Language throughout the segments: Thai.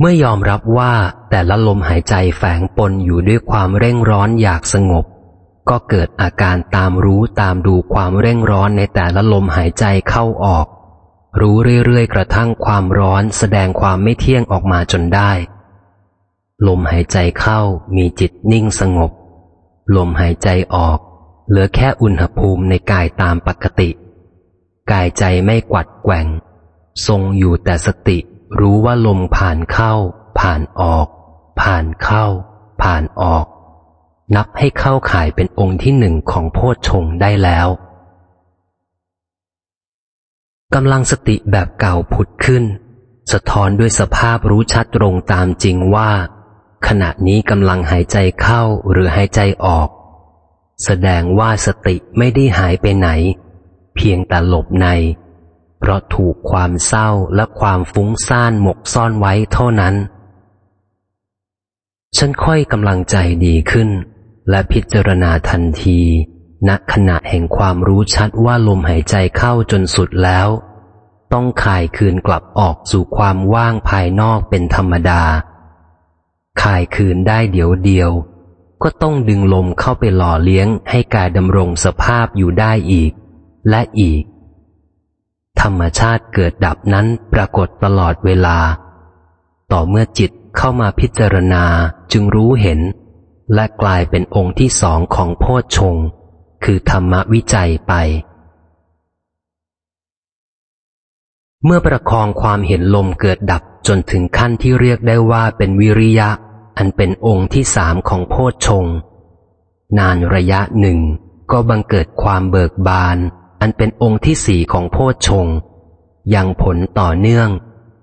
เมื่อยอมรับว่าแต่ละลมหายใจแฝงปนอยู่ด้วยความเร่งร้อนอยากสงบ ก็เกิดอาการตามรู้ตามดูความเร่งร้อนในแต่ละลมหายใจเข้าออก รู้เรื่อยๆกระทั่งความร้อนแสดงความไม่เที่ยงออกมาจนได้ ลมหายใจเข้ามีจิตนิ่งสงบ ลมหายใจออก เหลือแค่อุณหภูมิในกายตามปกติ กายใจไม่กวัดแกว่ง ทรงอยู่แต่สติ รู้ว่าลมผ่านเข้า ผ่านออก ผ่านเข้า ผ่านออก นับให้เข้าข่ายเป็นองค์ที่หนึ่งของโพชฌงได้แล้วกำลังสติแบบเก่าผุดขึ้น สะท้อนด้วยสภาพรู้ชัดตรงตามจริงว่า ขณะนี้กำลังหายใจเข้าหรือหายใจออก แสดงว่าสติไม่ได้หายไปไหน เพียงแต่หลบใน เพราะถูกความเศร้าและความฟุ้งซ่านหมกซ่อนไว้เท่านั้น ฉันค่อยกำลังใจดีขึ้น และพิจารณาทันทีณขณะแห่งความรู้ชัดว่าลมหายใจเข้าจนสุดแล้ว ต้องข่ายคืนกลับออกสู่ความว่างภายนอกเป็นธรรมดาข่ายคืนได้เดี๋ยวเดียว ก็ต้องดึงลมเข้าไปหล่อเลี้ยงให้กายดำรงสภาพอยู่ได้อีก และอีก ธรรมชาติเกิดดับนั้นปรากฏตลอดเวลา ต่อเมื่อจิตเข้ามาพิจารณาจึงรู้เห็น และกลายเป็นองค์ที่สองของโพชฌงคือธรรมวิจัยไป เมื่อประคองความเห็นลมเกิดดับจนถึงขั้นที่เรียกได้ว่าเป็นวิริยะ อันเป็นองค์ที่สามของโพชฌงนานระยะหนึ่งก็บังเกิดความเบิกบาน อันเป็นองค์ที่สี่ของโพชฌงยังผลต่อเนื่อง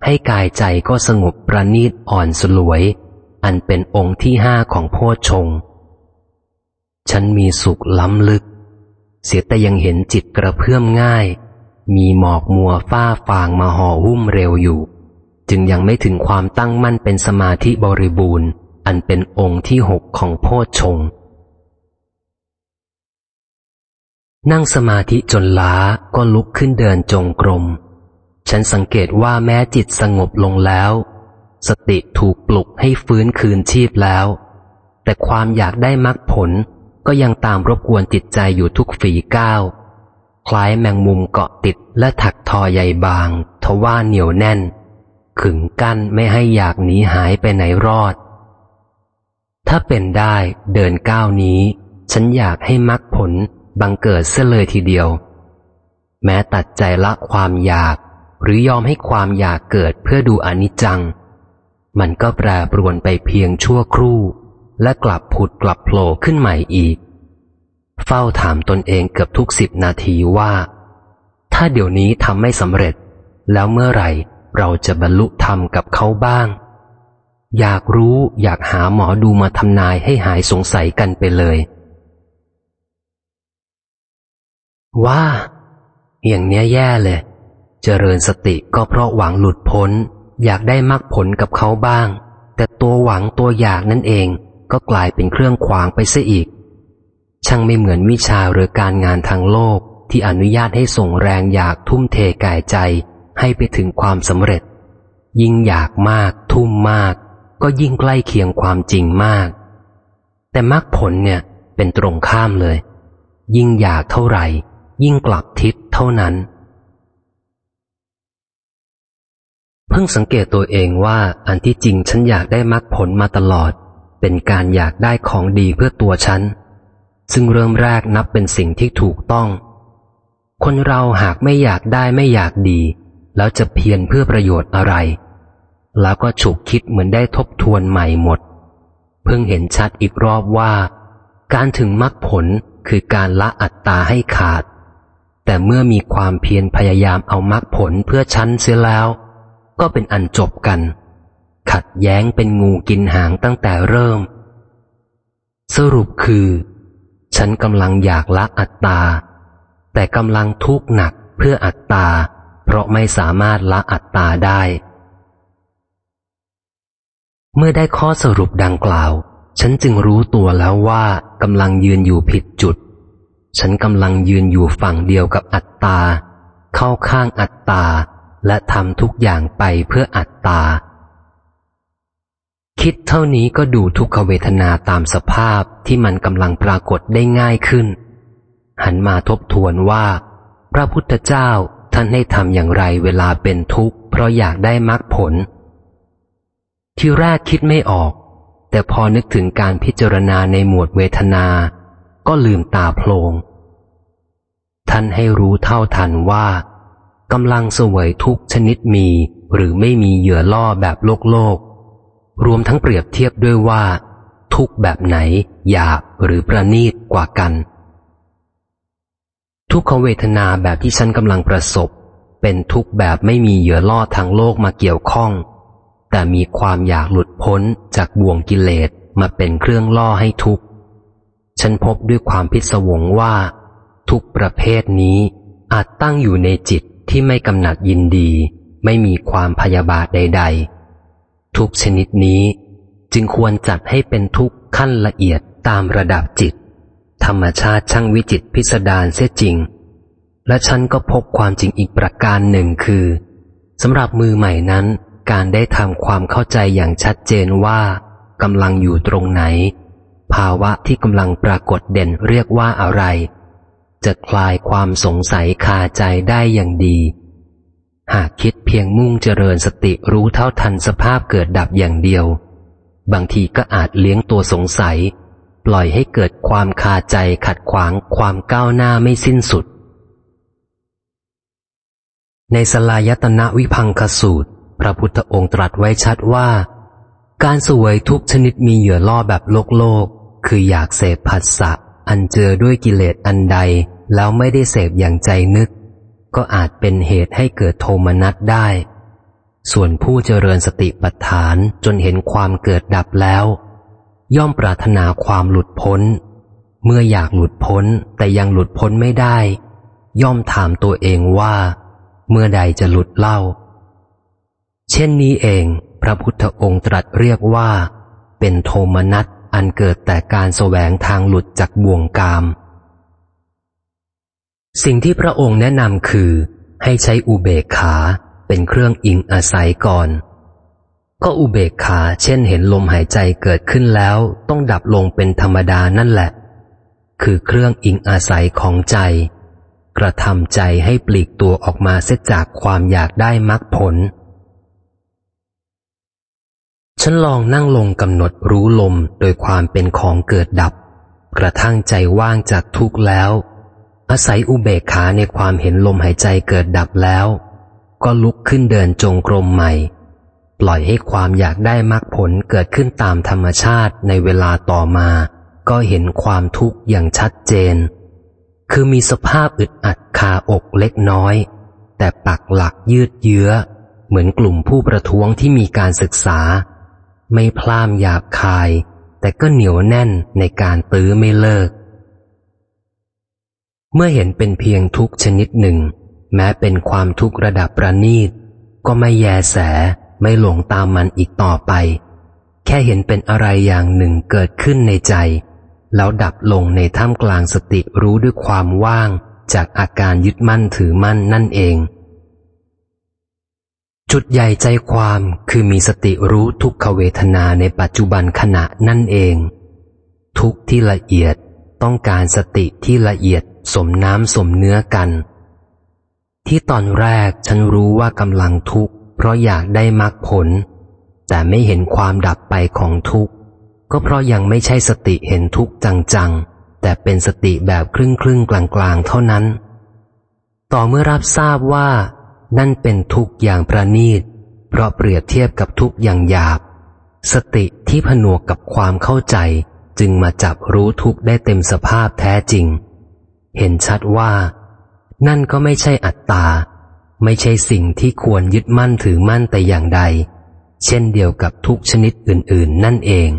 ให้กายใจก็สงบประณีตอ่อนสลวย อันเป็นองค์ที่ห้าของโพชฌงฉันมีสุขล้ำลึก เสียแต่ยังเห็นจิตกระเพื่อมง่าย มีหมอกมัวฟ้าฟางมาห่อหุ้มเร็วอยู่ จึงยังไม่ถึงความตั้งมั่นเป็นสมาธิบริบูรณ์ อันเป็นองค์ที่หกของโพชฌง นั่งสมาธิจนล้าก็ลุกขึ้นเดินจงกรม ฉันสังเกตว่าแม้จิตสงบลงแล้ว สติถูกปลุกให้ฟื้นคืนชีพแล้ว แต่ความอยากได้มรรคผลก็ยังตามรบกวนจิตใจอยู่ทุกฝีก้าว คล้ายแมงมุมเกาะติดและถักทอใยบาง ทว่าเหนียวแน่น ขึงกั้นไม่ให้อยากหนีหายไปไหนรอด ถ้าเป็นได้เดินก้าวนี้ ฉันอยากให้มรรคผล บังเกิดเสียเลยทีเดียว แม้ตัดใจละความอยาก หรือยอมให้ความอยากเกิดเพื่อดูอนิจจัง มันก็แปรปรวนไปเพียงชั่วครู่ และกลับผุดกลับโผล่ขึ้นใหม่อีก เฝ้าถามตนเองเกือบทุกสิบนาทีว่า ถ้าเดี๋ยวนี้ทำไม่สำเร็จ แล้วเมื่อไหร่เราจะบรรลุธรรมกับเขาบ้าง อยากรู้อยากหาหมอดูมาทำนายให้หายสงสัยกันไปเลย ว่า อย่างเนี้ยแย่เลย เจริญสติก็เพราะหวังหลุดพ้น อยากได้มรรคผลกับเขาบ้าง แต่ตัวหวังตัวอยากนั่นเองก็กลายเป็นเครื่องขวางไปซะอีก ช่างไม่เหมือนวิชาหรือการงานทางโลกที่อนุญาตให้ส่งแรงอยากทุ่มเทกายใจให้ไปถึงความสำเร็จ ยิ่งอยากมาก ทุ่มมาก ก็ยิ่งใกล้เคียงความจริงมาก แต่มรรคผลเนี่ยเป็นตรงข้ามเลย ยิ่งอยากเท่าไหร่ ยิ่งกลับทิศเท่านั้น เพิ่งสังเกตตัวเองว่าอันที่จริงฉันอยากได้มรรคผลมาตลอด เป็นการอยากได้ของดีเพื่อตัวฉัน ซึ่งเริ่มแรกนับเป็นสิ่งที่ถูกต้อง คนเราหากไม่อยากได้ไม่อยากดี แล้วจะเพียรเพื่อประโยชน์อะไร แล้วก็ฉุกคิดเหมือนได้ทบทวนใหม่หมด เพิ่งเห็นชัดอีกรอบว่า การถึงมรรคผลคือการละอัตตาให้ขาด แต่เมื่อมีความเพียรพยายามเอามรรคผลเพื่อชั้นเสียแล้ว ก็เป็นอันจบกัน ขัดแย้งเป็นงูกินหางตั้งแต่เริ่ม สรุปคือ ฉันกำลังอยากละอัตตา แต่กำลังทุกข์หนักเพื่ออัตตา เพราะไม่สามารถละอัตตาได้ เมื่อได้ข้อสรุปดังกล่าว ฉันจึงรู้ตัวแล้วว่ากำลังยืนอยู่ผิดจุด ฉันกำลังยืนอยู่ฝั่งเดียวกับอัตตา เข้าข้างอัตตา และทำทุกอย่างไปเพื่ออัตตา คิดเท่านี้ก็ดูทุกขเวทนาตามสภาพที่มันกำลังปรากฏได้ง่ายขึ้น หันมาทบทวนว่า พระพุทธเจ้าท่านให้ทำอย่างไรเวลาเป็นทุกข์ เพราะอยากได้มรรคผล ที่แรกคิดไม่ออก แต่พอนึกถึงการพิจารณาในหมวดเวทนา ก็ลืมตาโพลงท่านให้รู้เท่าทันว่ากำลังเสวยทุกชนิดมีหรือไม่มีเหยื่อล่อแบบโลกโลก รวมทั้งเปรียบเทียบด้วยว่า ทุกแบบไหนหยาบหรือประณีตกว่ากัน ทุกขเวทนาแบบที่ฉันกำลังประสบ เป็นทุกแบบไม่มีเหยื่อล่อทางโลกมาเกี่ยวข้อง แต่มีความอยากหลุดพ้นจากบ่วงกิเลสมาเป็นเครื่องล่อให้ทุกข์ ฉันพบด้วยความพิศวงว่า ทุกประเภทนี้อาจตั้งอยู่ในจิตที่ไม่กำหนัดยินดี ไม่มีความพยาบาทใด ๆ ทุกชนิดนี้จึงควรจัดให้เป็นทุกขั้นละเอียดตามระดับจิต ธรรมชาติช่างวิจิตพิสดารเสียจริง และฉันก็พบความจริงอีกประการหนึ่งคือสำหรับมือใหม่นั้น การได้ทำความเข้าใจอย่างชัดเจนว่ากำลังอยู่ตรงไหน ภาวะที่กำลังปรากฏเด่นเรียกว่าอะไร จะคลายความสงสัยคาใจได้อย่างดี หากคิดเพียงมุ่งเจริญสติรู้เท่าทันสภาพเกิดดับอย่างเดียว บางทีก็อาจเลี้ยงตัวสงสัย ปล่อยให้เกิดความคาใจขัดขวางความก้าวหน้าไม่สิ้นสุด ในสลายตนะวิพังคสูตร พระพุทธองค์ตรัสไว้ชัดว่าการสวยทุกชนิดมีเหยื่อล่อแบบโลกโลก คืออยากเสพผัสสะอันเจอด้วยกิเลสอันใด แล้วไม่ได้เสพอย่างใจนึก ก็อาจเป็นเหตุให้เกิดโทมนัสได้ ส่วนผู้เจริญสติปัฏฐานจนเห็นความเกิดดับแล้ว ย่อมปรารถนาความหลุดพ้น เมื่ออยากหลุดพ้นแต่ยังหลุดพ้นไม่ได้ ย่อมถามตัวเองว่า เมื่อใดจะหลุดเล่า เช่นนี้เอง พระพุทธองค์ตรัสเรียกว่า เป็นโทมนัส อันเกิดแต่การแสวงทางหลุดจากบ่วงกาม สิ่งที่พระองค์แนะนำคือ ให้ใช้อุเบกขาเป็นเครื่องอิงอาศัยก่อน ก็อุเบกขาเช่นเห็นลมหายใจเกิดขึ้นแล้วต้องดับลงเป็นธรรมดานั่นแหละ คือเครื่องอิงอาศัยของใจ กระทำใจให้ปลีกตัวออกมาเสียจากความอยากได้มรรคผล ฉันลองนั่งลงกำหนดรู้ลมโดยความเป็นของเกิดดับ กระทั่งใจว่างจากทุกข์แล้ว อาศัยอุเบกขาในความเห็นลมหายใจเกิดดับแล้ว ก็ลุกขึ้นเดินจงกรมใหม่ ปล่อยให้ความอยากได้มรรคผลเกิดขึ้นตามธรรมชาติในเวลาต่อมา ก็เห็นความทุกข์อย่างชัดเจน คือมีสภาพอึดอัดคาอกเล็กน้อย แต่ปักหลักยืดเยื้อ เหมือนกลุ่มผู้ประท้วงที่มีการศึกษา ไม่พลามหยาบคาย แต่ก็เหนียวแน่นในการตื้อไม่เลิก เมื่อเห็นเป็นเพียงทุกชนิดหนึ่ง แม้เป็นความทุกข์ระดับประณีต ก็ไม่แยแสไม่หลงตามมันอีกต่อไป แค่เห็นเป็นอะไรอย่างหนึ่งเกิดขึ้นในใจ แล้วดับลงในท่ามกลางสติรู้ด้วยความว่าง จากอาการยึดมั่นถือมั่นนั่นเอง จุดใหญ่ใจความคือมีสติรู้ทุกขเวทนาในปัจจุบันขณะนั่นเอง ทุกที่ละเอียดต้องการสติที่ละเอียดสมน้ำสมเนื้อกัน ที่ตอนแรกฉันรู้ว่ากำลังทุกข์เพราะอยากได้มรรคผล แต่ไม่เห็นความดับไปของทุกข์ ก็เพราะยังไม่ใช่สติเห็นทุกข์จังๆ แต่เป็นสติแบบครึ่งครึ่งกลางๆ เท่านั้น ต่อเมื่อรับทราบว่า นั่นเป็นทุกข์อย่างประณีต เพราะเปรียบเทียบกับทุกข์อย่างหยาบ สติที่ผนวกกับความเข้าใจจึงมาจับรู้ทุกข์ได้เต็มสภาพแท้จริง เห็นชัดว่า นั่นก็ไม่ใช่อัตตา ไม่ใช่สิ่งที่ควรยึดมั่นถือมั่นแต่อย่างใด เช่นเดียวกับทุกชนิดอื่น ๆ นั่นเอง